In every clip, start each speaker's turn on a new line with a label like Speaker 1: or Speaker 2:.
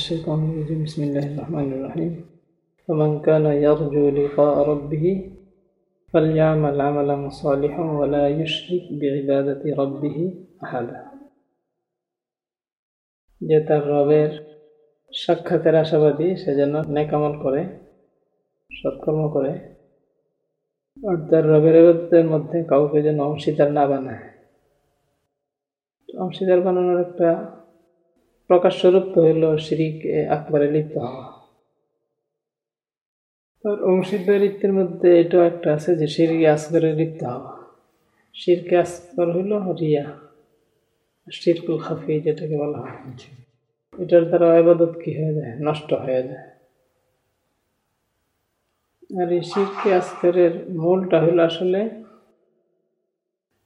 Speaker 1: أعوذ بالله من الشيطان الرجيم بسم الله الرحمن الرحيم فمن كان يرجو لقاء ربه فليعمل عملا صالحا ولا يشرك بعبادة ربه أحدا যে তার রবের সাক্ষাতের আশাবাদী সে যেন নেকামল করে সৎকর্ম করে আর তার রবের এবাদতের মধ্যে কাউকে যেন অংশীদার না বানায় অংশীদার বানানোর একটা প্রকাশ স্বরূপ তো হইল শিরিক আকবারে লিপ্ত। হওয়া আর অংশীদারিত্বের মধ্যে এটাও একটা আছে যে শিরকে আসগরে লিপ্ত হওয়া শিরকে আসগর হইল রিয়া শিরকুল খাফি যেটাকে বলা হয়। এটার দ্বারা আবাদত কি হয়ে যায়? নষ্ট হয়ে যায়। আর এই শিরকে আসগরের মূলটা হইল আসলে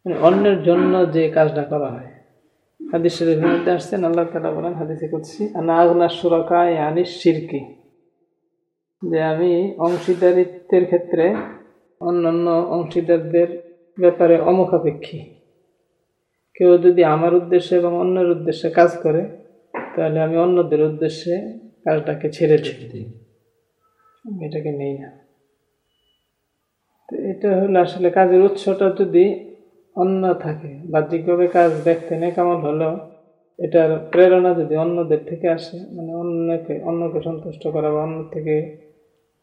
Speaker 1: মানে অন্যের জন্য যে কাজটা করা হয়। হাদিস শরীফের মধ্যে আসছেন আল্লাহ তালা বলেন হাদিসে করছি আনা আগনা সুরাকা আনিস শিরকি। যে আমি অংশীদারিত্বের ক্ষেত্রে অন্যান্য অংশীদারদের ব্যাপারে অমুখাপেক্ষী। কেউ যদি আমার উদ্দেশ্যে এবং অন্যের উদ্দেশ্যে কাজ করে তাহলে আমি অন্যদের উদ্দেশ্যে কাজটাকে ছেড়ে দিই। আমি এটাকে নেই না। তো এটা হলো আসলে কাজের উৎসটা যদি অন্য থাকে। বাহ্যিকভাবে কাজ দেখতে নেই কেমন হলেও এটার প্রেরণা যদি অন্যদের থেকে আসে মানে অন্যকে অন্যকে সন্তুষ্ট করা বা অন্য থেকে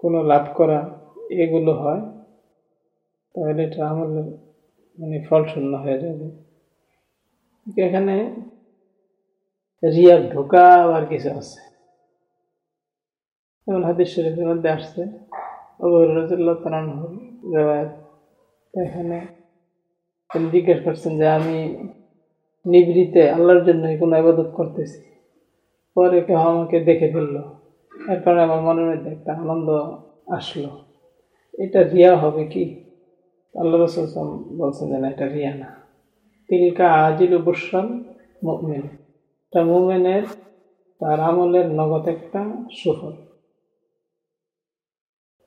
Speaker 1: কোনো লাভ করা, এগুলো হয়, তাহলে এটা আমলের মানে ফল শূন্য হয়ে যাবে। এখানে রিয়ার ঢোকা আবার কিছু আছে। যেমন হাদিস শরীফের মধ্যে আসছে রাজুল্লাহ এখানে তিনি জিজ্ঞেস করছেন যে আমি নিবৃতে আল্লাহর জন্য কোনো আবাদত করতেছি। পরে কেউ আমাকে দেখে ফেলল। এর কারণে আমার মনের মধ্যে একটা আনন্দ আসলো। এটা রিয়া হবে কি? আল্লাহ রসুল বলছেন যে না, এটা রিয়া না। তিলকা আজিল বুসরান মুমিন। এটা মুমেনের, তার আমলের নগদ একটা সুফল।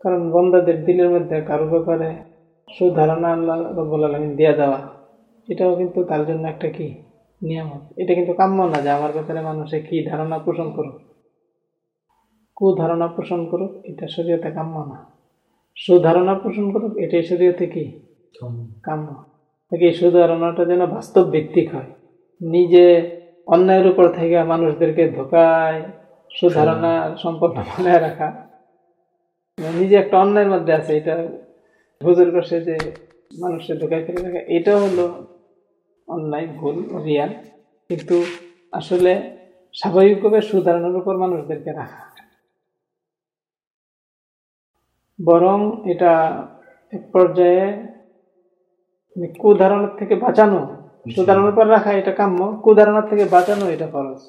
Speaker 1: কারণ বন্দাদের দিলের মধ্যে কারও ব্যাপারে সুধারণা আল্লাহ রব্বুল আলমিন দিয়া দেওয়া এটাও কিন্তু তার জন্য একটা কি? নিয়ামত। এটা কিন্তু কাম্য না যে আমার ব্যাপারে মানুষে কি ধারণা পোষণ করুক। কুধারণা পোষণ করুক এটা শরীয়তে কাম্য না। সুধারণা পোষণ করুক এটাই শরীয়তে কি? কাম্য। এই সুধারণাটা যেন বাস্তব ভিত্তিক হয়। নিজে অন্যায়ের উপর থেকে মানুষদেরকে ধোকায় সুধারণা সম্পর্ক বানায় রাখা। নিজে একটা অন্যায়ের মধ্যে আছে এটা হুজুর কাছে যে মানুষের ধোকায় ফেলে রাখা এটা হলো অন্যায় ভুল রিয়াল। কিন্তু আসলে স্বাভাবিকভাবে সুধারণের উপর মানুষদেরকে রাখা। বরং এটা এক পর্যায়ে মানে কুধারণের থেকে বাঁচানো সুধারণের উপর রাখা এটা কাম্য কুধারণার থেকে বাঁচানো এটা খরচ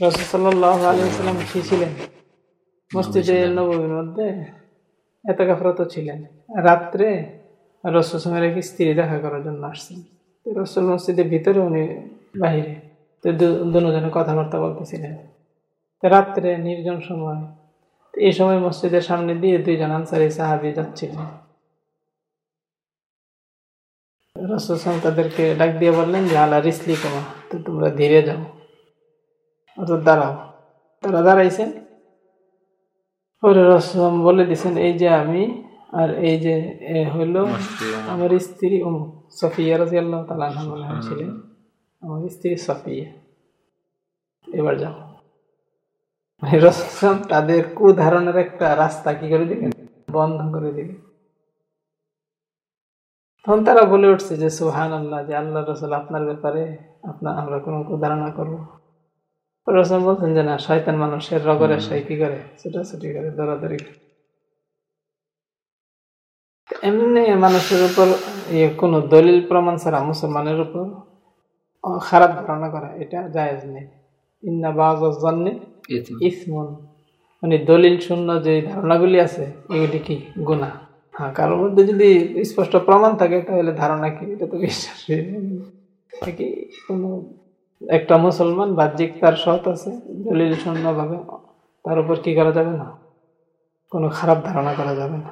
Speaker 1: রসদাল্লাহ আলিয়াল্লাম কি ছিলেন মসজিদে নবীর মধ্যে। এত কাফরত ছিলেন। রাত্রে রসুলের এক স্ত্রী দেখা করার জন্য আসছেন। রসুল মসজিদের ভিতরে উনি বাহিরে। তো দুজনে কথাবার্তা বলতেছিলেন। রাত্রে নির্জন সময় এই সময় মসজিদের সামনে দিয়ে দুইজন আনসারি সাহাবি যাচ্ছিলেন। রসুল তাদেরকে ডাক দিয়ে বললেন যে, আলা রিসলি কমা তো তোমরা ধীরে যাও। অর্থাৎ দাঁড়াও। তারা দাঁড়াইছেন। রসম বলে দিছেন এই যে আমি আর এই যে হইল আমার স্ত্রী সফিয়া রাজি আল্লাহ তালা ছিলেন। আমার স্ত্রী সফিয়া। এবার যাও। রসম তাদের কুধারণের একটা রাস্তা কি করে দিবেন বন্ধ করে দিবে তখন তারা বলে উঠছে যে সুহান আল্লাহ যে আল্লাহ রসুল আপনার ব্যাপারে আপনার আমরা কোনো ধারণা করব রসম বলছেন যে না শয়তান মানুষের রগরের সাই কি করে? ছুটাছুটি করে দৌড়াদৌড়ি এমনি মানুষের উপর ইয়ে কোনো দলিল প্রমাণ ছাড়া মুসলমানের উপর খারাপ ধারণা করা এটা জায়েজ নেই। ইন্না বাজ জন্নে ইসমন। মানে দলিল শূন্য যে ধারণাগুলি আছে এগুলি কি গুণা হ্যাঁ কারোর মধ্যে যদি স্পষ্ট প্রমাণ থাকে তাহলে ধারণা কি? এটা তো বিশ্বাস কোনো একটা মুসলমান বাহ্যিক তার সৎ আছে দলিল শূন্যভাবে তার উপর কি করা যাবে না? কোনো খারাপ ধারণা করা যাবে না।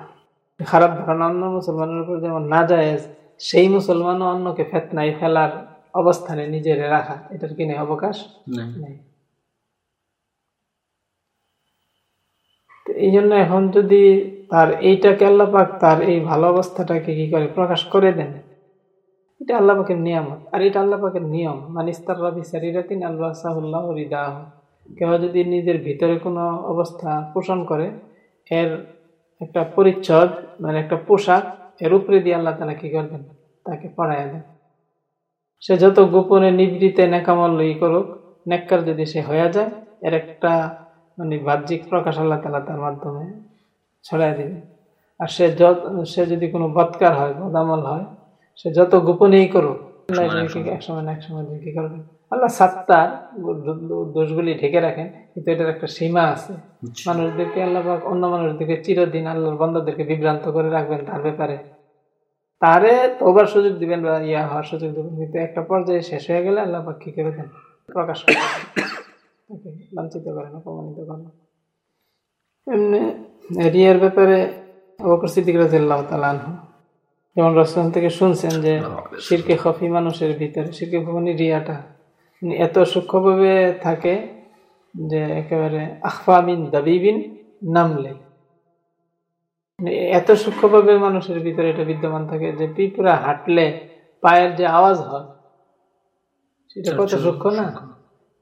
Speaker 1: খারাপ ধারণা অন্য মুসলমানের উপর যেমন না যায় সেই মুসলমান অন্যকে ফেতনায় ফেলার অবস্থানে নিজের রাখা এটার কিনে অবকাশ? নেই। এই জন্য এখন যদি তার এইটাকে আল্লাপাক তার এই ভালো অবস্থাটাকে কি করে প্রকাশ করে দেন এটা আল্লাহ পাকের নিয়ামত। আর এটা আল্লাহ পাকের নিয়ম। মানিস্তার রবি সারিরাতিন আল্লাহ সাহুল্লাহ রিদাহ। কেউ যদি নিজের ভিতরে কোনো অবস্থা পোষণ করে, এর একটা পরিচ্ছদ মানে একটা পোশাক, এর উপরে দিয়ে আল্লাহ তালা কি করবেন? তাকে পড়ায় দেন। সে যত গোপনে নিবৃতে নেকামল ই করুক নেককার যদি সে হয়ে যায়, এর একটা মানে বাহ্যিক প্রকাশ আল্লাহ তালা তার মাধ্যমে ছড়াই দিবে আর সে যত সে যদি কোনো বৎকার হয়, বদামল হয় সে যত গোপনেই করুক এক সময় না কি করবেন আল্লাহ সাত্তার দোষগুলি ঢেকে রাখেন কিন্তু এটার একটা সীমা আছে। মানুষদেরকে আল্লাহ অন্য মানুষদেরকে চিরদিন আল্লাহর বন্ধদেরকে বিভ্রান্ত করে রাখবেন তার ব্যাপারে। তারে তোবার সুযোগ দিবেন বা ইয়া হওয়ার সুযোগ দিবেন কিন্তু একটা পর্যায়ে শেষ হয়ে গেলে আল্লাহ পাক কি করে দেন? প্রকাশ করে লাঞ্ছিত করেন অপমানিত করেন। এমনি রিয়ার ব্যাপারে অবকর সিদ্দিক রাজিল্লাহ যেমন রসলাম থেকে শুনছেন যে শিরকে খফি মানুষের ভিতরে শিরকে মানে রিয়াটা। এত সূক্ষ্মভাবে থাকে যে একেবারে আখফামিন দাবিবিন নামলে। এত সূক্ষ্মভাবে মানুষের ভিতরে এটা বিদ্যমান থাকে যে পিঁপড়া হাঁটলে পায়ের যে আওয়াজ হয় সেটা কত সূক্ষ্ম না?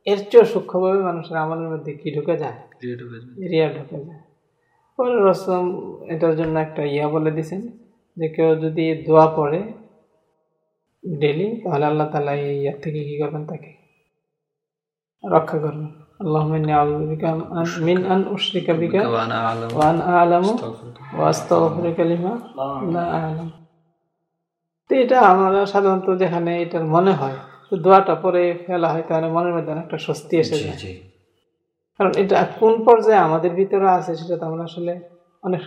Speaker 1: এর চেয়েও সূক্ষ্মভাবে মানুষের আমলের মধ্যে কি ঢুকে যায়? রিয়া ঢুকে যায়। পরে রসম এটার জন্য একটা ইয়া বলে দিছেন যে কেউ যদি দোয়া পড়ে ডেলি তাহলে আল্লাহ তালা এই ইয়ার থেকে কি করবেন? তাকে রক্ষা করবেন। আল্লাহ মিন আন উশরিকা বিকা ওয়ান আলামু। ওয়াস্তাগফিরুকা লা আলাম তো এটা আমরা সাধারণত যেখানে এটার মনে হয় দোয়াটা পরে ফেলা হয় তাহলে মনের মধ্যে একটা স্বস্তি এসে যায়। কারণ এটা কোন পর্যায়ে আমাদের ভিতরে আছে সেটা তো আমরা আসলে অনেক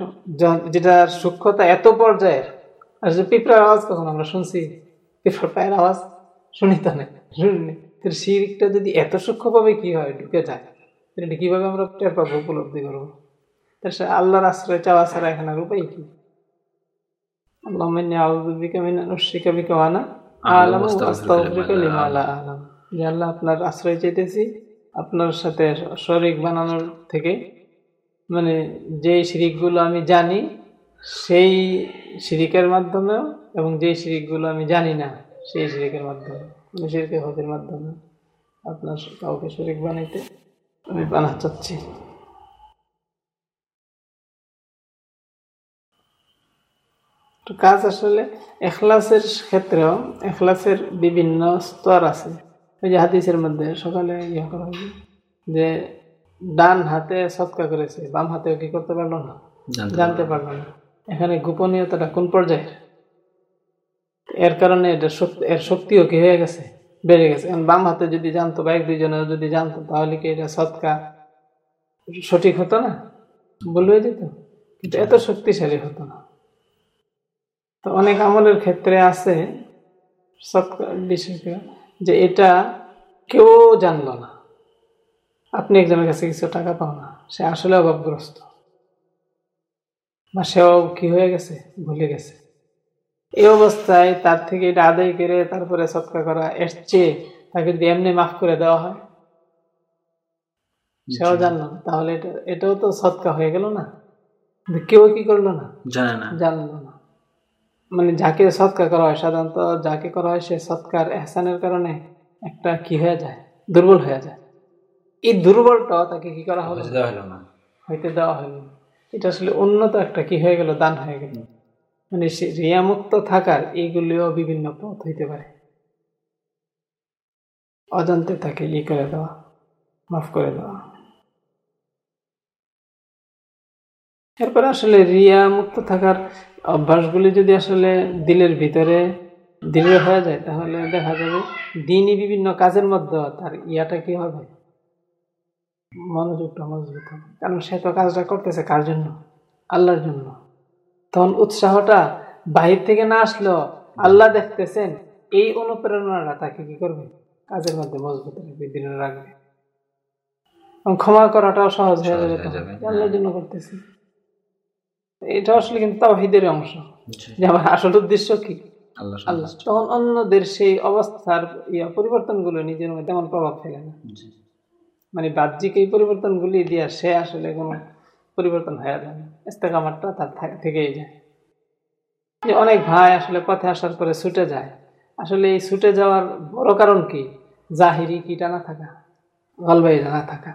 Speaker 1: যেটার সূক্ষ্মতা এত পর্যায়ের আর যে পিঁপড়ার আওয়াজ কখন আমরা শুনছি পিঁপড়ার পায়ের আওয়াজ শুনি তো না। শুনিনি শিরিকটা যদি এত সূক্ষ্মভাবে কি হয় ঢুকে যায় এটা কীভাবে আমরা টের পাবো উপলব্ধি করব? সে আল্লাহর আশ্রয় চাওয়া ছাড়া এখানে আর উপায় কি? আল্লাহ আপনার আশ্রয় চাইতেছি আপনার সাথে শরিক বানানোর থেকে মানে যে শিরিকগুলো আমি জানি, সেই শিরিকের মাধ্যমেও এবং যে শিরিকগুলো আমি জানি না, সেই শিরিকের মাধ্যমে মানে শিরকে হজের মাধ্যমে আপনার কাউকে শরিক বানাইতে আমি বানা চাচ্ছি। কাজ আসলে এখলাসের ক্ষেত্রেও এখলাসের বিভিন্ন স্তর আছে। ওই যে হাদিসের মধ্যে সকালে ইয়ে করা হয়েছে যে ডান হাতে সৎকা করেছে বাম হাতেও কি করতে পারল না? জানতে পারল না। এখানে গোপনীয়তাটা কোন পর্যায়ে এর কারণে এটা এর শক্তিও কি হয়ে গেছে? বেড়ে গেছে। বাম হাতে যদি জানতো বা এক দুইজনে যদি জানতো তাহলে কি এটা সৎকা সঠিক হতো না? বলে যেত কিন্তু এত শক্তিশালী হতো না। তো অনেক আমলের ক্ষেত্রে আছে সৎকার বিশেষ যে এটা কেউ জানলো না। আপনি একজনের কাছে কিছু টাকা পাও না। সে আসলে অভাবগ্রস্ত। বা সেও কি হয়ে গেছে? ভুলে গেছে। এই অবস্থায় তার থেকে এটা আদায় করে তারপরে সৎকার করা এর চেয়ে তাকে যদি এমনি মাফ করে দেওয়া হয় সেও জানলো না। তাহলে এটা এটাও তো সৎকা হয়ে গেল না। কেউ কি করল না?
Speaker 2: জানে না।
Speaker 1: জানলো না। মানে যাকে সৎকার করা হয় সাধারণত যাকে করা হয় সে সৎকার এহসানের কারণে একটা কি হয়ে যায়? দুর্বল হয়ে যায়। এই দুর্বলটা তাকে কি করা হলো? হইতে দেওয়া হলো এটা আসলে উন্নত একটা কি হয়ে গেল দান হয়ে গেল। মানে সে রিয়ামুক্ত থাকার এইগুলিও বিভিন্ন পথ হইতে পারে। অজান্তে তাকে ই করে দেওয়া মাফ করে দেওয়া। এরপরে আসলে রিয়া মুক্ত থাকার অভ্যাসগুলি যদি আসলে দিলের ভিতরে দৃঢ় হয়ে যায় তাহলে দেখা যাবে দিনই বিভিন্ন কাজের মধ্যে তার ইয়াটা কি হবে? মনোযোগটা মজবুত হবে। কারণ সে তো কাজটা করতেছে কার জন্য? আল্লাহর জন্য। তখন উৎসাহটা বাহির থেকে না আসলেও আল্লাহ দেখতেছেন এই অনুপ্রেরণাটা তাকে কি করবে? কাজের মধ্যে মজবুত রাখবে দৃঢ় রাখবে ক্ষমা করাটাও সহজ হয়ে যাবে আল্লাহর জন্য করতেছি। এটা আসলে কিন্তু তাওহিদের অংশ। যে আমার আসল উদ্দেশ্য কি? আল্লাহ। তখন অন্যদের সেই অবস্থার ইয়া পরিবর্তনগুলো নিজের মধ্যে তেমন প্রভাব ফেলে না। মানে বাহ্যিক এই পরিবর্তনগুলি দিয়া সে আসলে কোনো পরিবর্তন হয়ে যায় না। ইস্তেকামাতটা তার থেকেই যায়। যে অনেক ভাই আসলে পথে আসার পরে ছুটে যায়। আসলে এই ছুটে যাওয়ার বড় কারণ কি? জাহিরি কিটা না থাকা? গলবাই না থাকা।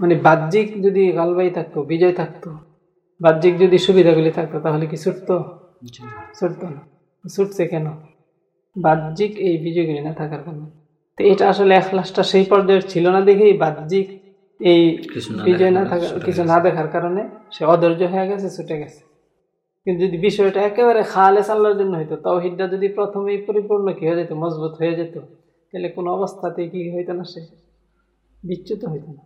Speaker 1: মানে বাহ্যিক যদি গলবাই থাকতো বিজয় থাকতো বাহ্যিক যদি সুবিধাগুলি থাকতো তাহলে কি ছুটতো? ছুটতো না। ছুটছে কেন? বাহ্যিক এই বিজয়গুলি না থাকার কারণে। তো এটা আসলে এখলাসটা সেই পর্যায়ের ছিল না দেখেই বাহ্যিক এই বিজয় না
Speaker 2: দেখার
Speaker 1: থাকা কিছু না দেখার কারণে সে অধৈর্য হয়ে গেছে ছুটে গেছে। কিন্তু যদি বিষয়টা একেবারে খালেস আল্লাহর জন্য হইতো তাও তাওহিদটা যদি প্রথমেই পরিপূর্ণ কি হয়ে যেত মজবুত হয়ে যেত তাহলে কোনো অবস্থাতেই কি হইতো না সে? বিচ্যুত হইত না।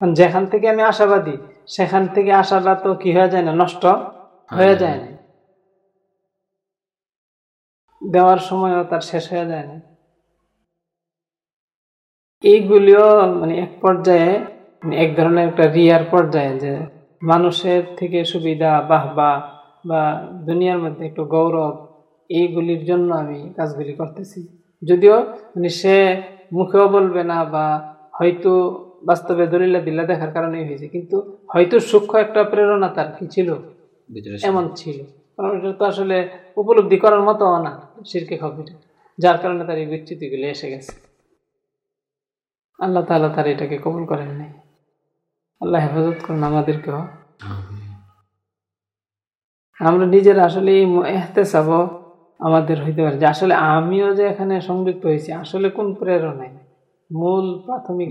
Speaker 1: কারণ যেখান থেকে আমি আশাবাদী সেখান থেকে আশাটা তো কি হয়ে যায় না? নষ্ট হয়ে যায় না। দেওয়ার সময়ও তার শেষ হয়ে যায় না। এইগুলিও মানে এক পর্যায়ে মানে এক ধরনের একটা রিয়ার পর্যায়ে যে মানুষের থেকে সুবিধা বাহবা বা দুনিয়ার মধ্যে একটু গৌরব এইগুলির জন্য আমি কাজগুলি করতেছি। যদিও মানে সে মুখেও বলবে না বা হয়তো বাস্তবে দলিলা দিল্লা দেখার কারণেই হয়েছে কিন্তু হয়তো সূক্ষ্ম একটা প্রেরণা তার কি ছিল। এমন ছিল। কারণ এটা তো আসলে উপলব্ধি করার মতো না শিরকে খবিটা যার কারণে তার এই বিচ্যুতিগুলি এসে গেছে। আল্লাহ তাআলা তার এটাকে কবুল করেন নাই। আল্লাহ হেফাজত করুন আমাদেরকেও। আমরা নিজেরা আসলে এই এহতেসাব আমাদের হইতে পারে। যে আসলে আমিও যে এখানে সংযুক্ত হয়েছি আসলে কোন প্রেরণায়? মূল প্রাথমিক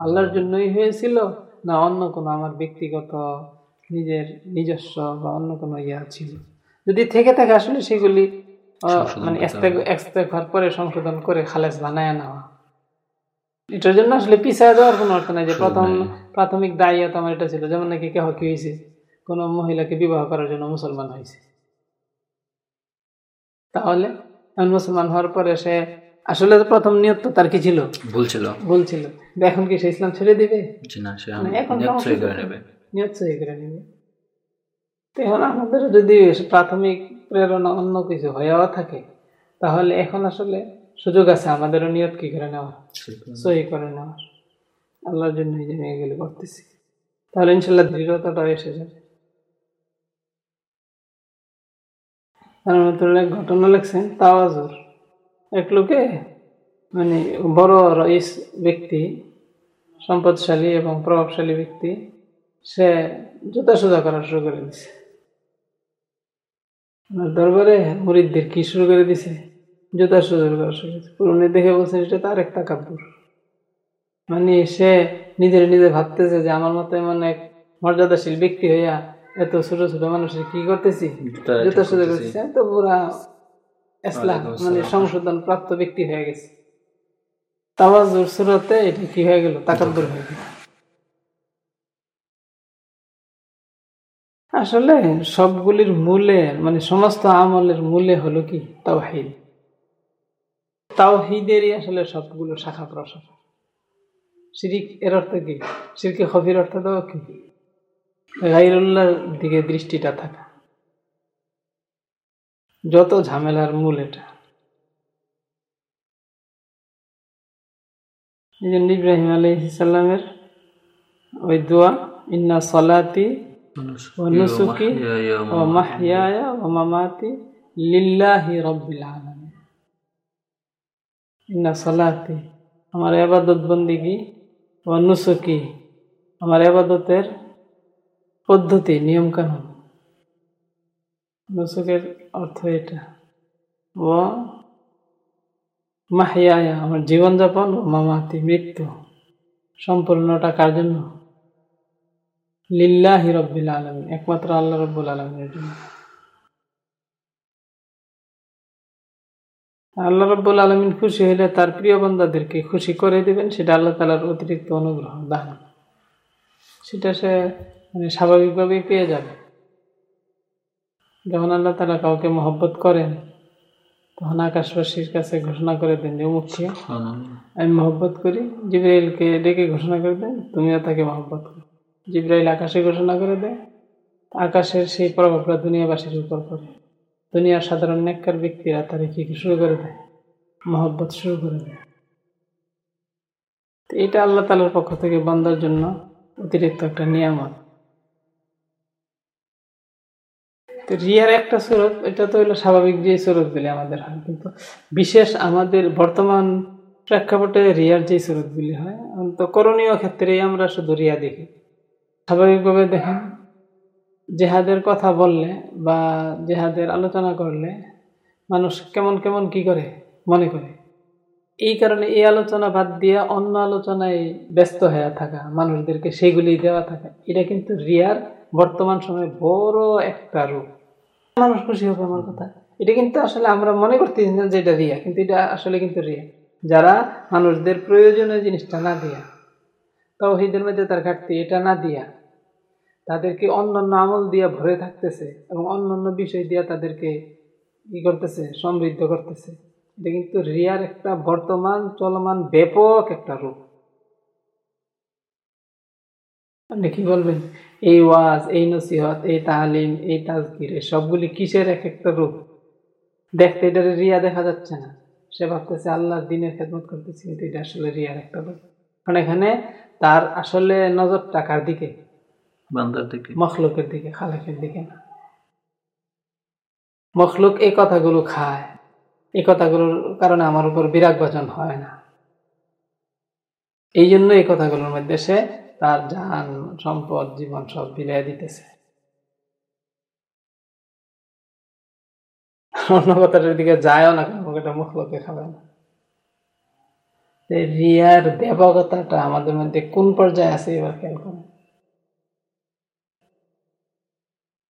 Speaker 1: আল্লাহর জন্যই হয়েছিল না অন্য কোনো আমার ব্যক্তিগত নিজের নিজস্ব বা অন্য কোনো ইয়া ছিল। যদি থেকে থাকে আসলে সেগুলি মানে। পরে সংশোধন করে খালেস বানায় নেওয়া। এটার জন্য আসলে পিছায় যাওয়ার কোনো অর্থ নাই যে প্রথম। প্রাথমিক দায়িত্ব আমার এটা ছিল যেমন নাকি কেহ কি হয়েছে কোনো মহিলাকে বিবাহ করার জন্য মুসলমান হয়েছে তাহলে মুসলমান হওয়ার পরে সে আসলে প্রথম নিয়ত তো তার কি ছিল?
Speaker 2: ভুল ছিল।
Speaker 1: ভুল ছিল। এখন কি সে ইসলাম ছেড়ে দিবে?
Speaker 2: না সে
Speaker 1: মানে এখন
Speaker 2: সই করে। নেবে
Speaker 1: নিয়ত সহি করে নেবে তো এখন আমাদের যদি প্রাথমিক প্রেরণা অন্য কিছু হয়েও থাকে তাহলে এখন আসলে সুযোগ আছে আমাদেরও নিয়ত কি করে নেওয়া। সহি করে নেওয়ার আল্লাহর জন্য এই যে আমি এগুলো করতেছি তাহলে ইনশাল্লাহ দৃঢ়তাটাও এসে যাবে ঘটনা লিখছেন তাওয়াজুর এক লোকে মানে বড় রইস ব্যক্তি সম্পদশালী এবং প্রভাবশালী ব্যক্তি সে জুতা সোজা করা শুরু করে দিছে। ওনার দরবারে মুরিদদের কি শুরু করে দিছে? জুতা সোজা করা শুরু করেছে পুরনি দেখে বলছে এটা তার এক তাকাব্বুর। মানে সে নিজের নিজে ভাবতেছে যে আমার মতো এমন এক মর্যাদাশীল ব্যক্তি হইয়া এত ছোট ছোট মানুষের কি করতেছি?
Speaker 2: জুতা
Speaker 1: সোজা
Speaker 2: করতেছি।
Speaker 1: করতেছি। আমি তো পুরা ইসলাম মানে সংশোধন প্রাপ্ত ব্যক্তি হয়ে গেছে। তাওয়াজুর সুরতে এটা কি হয়ে গেল? তাকাব্বুর হয়ে গেল। আসলে সবগুলির মূলে মানে সমস্ত আমলের মূলে হলো কি? তাওহিদ। তাওহিদেরই আসলে সবগুলো শাখা প্রশাখা শিরিক এর অর্থ কি? শিরকে খবির অর্থ দেওয়া কি? গাইরুল্লাহর দিকে দৃষ্টিটা থাকা। যত ঝামেলার মূল এটা। এই জন্য ইব্রাহিম আলহিসাল্লামের ওই দোয়া, ইন্না সলাতি ونسكي ومحياي ومماتي لله رب العالمين ইন্না সলাতি আমার আবাদত বন্দিগি ও নুসুকি আমার আবাদতের পদ্ধতি নিয়ম কানুন নুসুকের অর্থ এটা ও মাহিয়ায়া আমার জীবনযাপন ও মামাতি মৃত্যু সম্পূর্ণটা কার জন্য লিল্লাহি রব্বিল আলমিন একমাত্র আল্লাহ রব্বুল আলমিনের জন্য। আল্লাহ রব্বুল আলমিন খুশি হলে তার প্রিয় বন্দাদেরকে খুশি করে দিবেন সেটা আল্লাহ তালার অতিরিক্ত অনুগ্রহ দান। সেটা সে মানে স্বাভাবিকভাবেই পেয়ে যাবে। যখন আল্লাহ তালা কাউকে মহব্বত করেন তখন আকাশবাসীর কাছে ঘোষণা করে দেন যে অমুককে আমি মহব্বত করি জিব্রাইলকে ডেকে ঘোষণা করে দেন তুমিও তাকে মহব্বত করো। জিব্রাইল আকাশে ঘোষণা করে দেয়, আকাশের সেই প্রভাবটা দুনিয়াবাসীর উপর পড়ে। দুনিয়ার সাধারণ নেককার ব্যক্তিরা তারা কি শুরু করে দেয়? মহব্বত শুরু করে দেয়। তো এটা আল্লাহ তালার পক্ষ থেকে বান্দার জন্য অতিরিক্ত একটা নিয়ামত। তো রিয়ার একটা স্বরূপ এটা তো হলো স্বাভাবিক যে স্বরূপগুলি আমাদের হয়, কিন্তু বিশেষ আমাদের বর্তমান প্রেক্ষাপটে রিয়ার যে স্বরূপগুলি হয়, তো করণীয় ক্ষেত্রেই আমরা শুধু রিয়া দেখি। স্বাভাবিকভাবে দেখেন, জেহাদের কথা বললে বা জেহাদের আলোচনা করলে মানুষ কেমন কেমন কি করে মনে করে। এই কারণে এই আলোচনা বাদ দিয়ে অন্য আলোচনায় ব্যস্ত হয়ে থাকা, মানুষদেরকে সেগুলি দেওয়া থাকা, এটা কিন্তু রিয়ার বর্তমান সময়ে বড় একটা রূপ। মানুষ খুশি হবে আমার কথা। এটা কিন্তু আসলে আমরা মনে করতেছি না যে এটা রিয়া, কিন্তু এটা আসলে কিন্তু রিয়া। যারা মানুষদের প্রয়োজনীয় জিনিসটা না দিয়া তহিদের মধ্যে তার ঘাটতি, এটা না দিয়া তাদেরকে অন্যান্য আমল দিয়া ভরে থাকতেছে এবং অন্যান্য বিষয় দিয়া তাদেরকে ই করতেছে, সমৃদ্ধ করতেছে। এটা কিন্তু রিয়ার একটা বর্তমান চলমান ব্যাপক একটা রূপ। আপনি কি বলবেন? এই ওয়াজ, এই নসিহত, এই তালিম, এই তাজগির সবগুলি কিসের এক একটা রূপ? দেখতে এটা রিয়া দেখা যাচ্ছে না। সে ভাবতেছে আল্লাহর দিনের খেদমত করতেছে, কিন্তু এটা আসলে রিয়ার একটা রূপ। কারণ এখানে তার আসলে নজর টাকার দিকে?
Speaker 2: বান্দার দিকে।
Speaker 1: মখলুকের দিকে খালেকের দিকে না। মখলুক এই কথাগুলো খায়। এই কথাগুলোর কারণে আমার উপর বিরাগ বচন হয় না। এই জন্য এই কথাগুলোর মধ্যে সে তার জান সম্পদ জীবন সব বিলাই দিতেছে। অন্য কথাটার দিকে যায়ও না কেন এটা মুখলোকে খাবে না। রিয়ার ব্যাপকতাটা আমাদের মধ্যে কোন পর্যায়ে আছে এবার খেয়াল করেন?